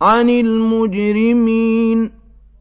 عَنِ الْمُجْرِمِينَ